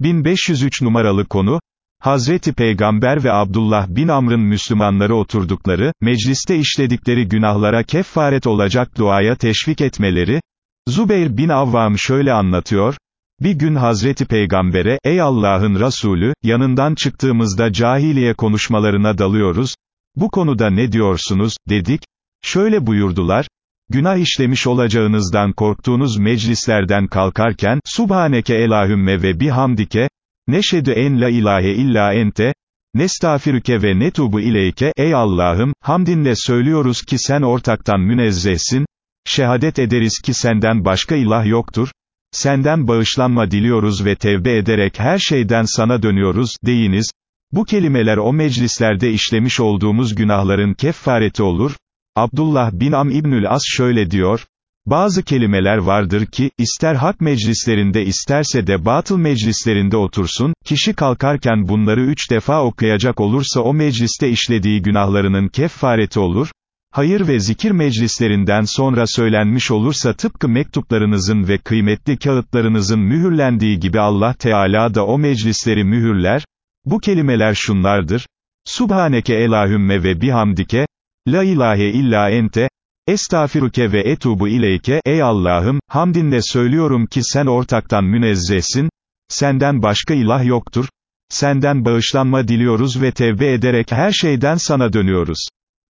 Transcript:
1503 numaralı konu, Hazreti Peygamber ve Abdullah bin Amr'ın Müslümanları oturdukları, mecliste işledikleri günahlara kefaret olacak duaya teşvik etmeleri, Zubeyr bin Avvam şöyle anlatıyor, bir gün Hazreti Peygamber'e, ey Allah'ın Resulü, yanından çıktığımızda cahiliye konuşmalarına dalıyoruz, bu konuda ne diyorsunuz, dedik, şöyle buyurdular, günah işlemiş olacağınızdan korktuğunuz meclislerden kalkarken, Subhaneke elahümme ve bihamdike, neşedü en la ilahe illa ente, nestağfirüke ve netubu ileyke, ey Allah'ım, hamdinle söylüyoruz ki sen ortaktan münezzehsin, şehadet ederiz ki senden başka ilah yoktur, senden bağışlanma diliyoruz ve tevbe ederek her şeyden sana dönüyoruz, deyiniz, bu kelimeler o meclislerde işlemiş olduğumuz günahların keffareti olur, Abdullah bin Am İbnül As şöyle diyor, bazı kelimeler vardır ki, ister hak meclislerinde isterse de batıl meclislerinde otursun, kişi kalkarken bunları üç defa okuyacak olursa o mecliste işlediği günahlarının keffareti olur, hayır ve zikir meclislerinden sonra söylenmiş olursa tıpkı mektuplarınızın ve kıymetli kağıtlarınızın mühürlendiği gibi Allah Teala da o meclisleri mühürler, bu kelimeler şunlardır, Subhaneke elahümme ve bihamdike, La ilahe illa ente, Estağfiruke ve etubu ileyke, ey Allah'ım, hamdinle söylüyorum ki sen ortaktan münezzehsin, senden başka ilah yoktur, senden bağışlanma diliyoruz ve tevbe ederek her şeyden sana dönüyoruz.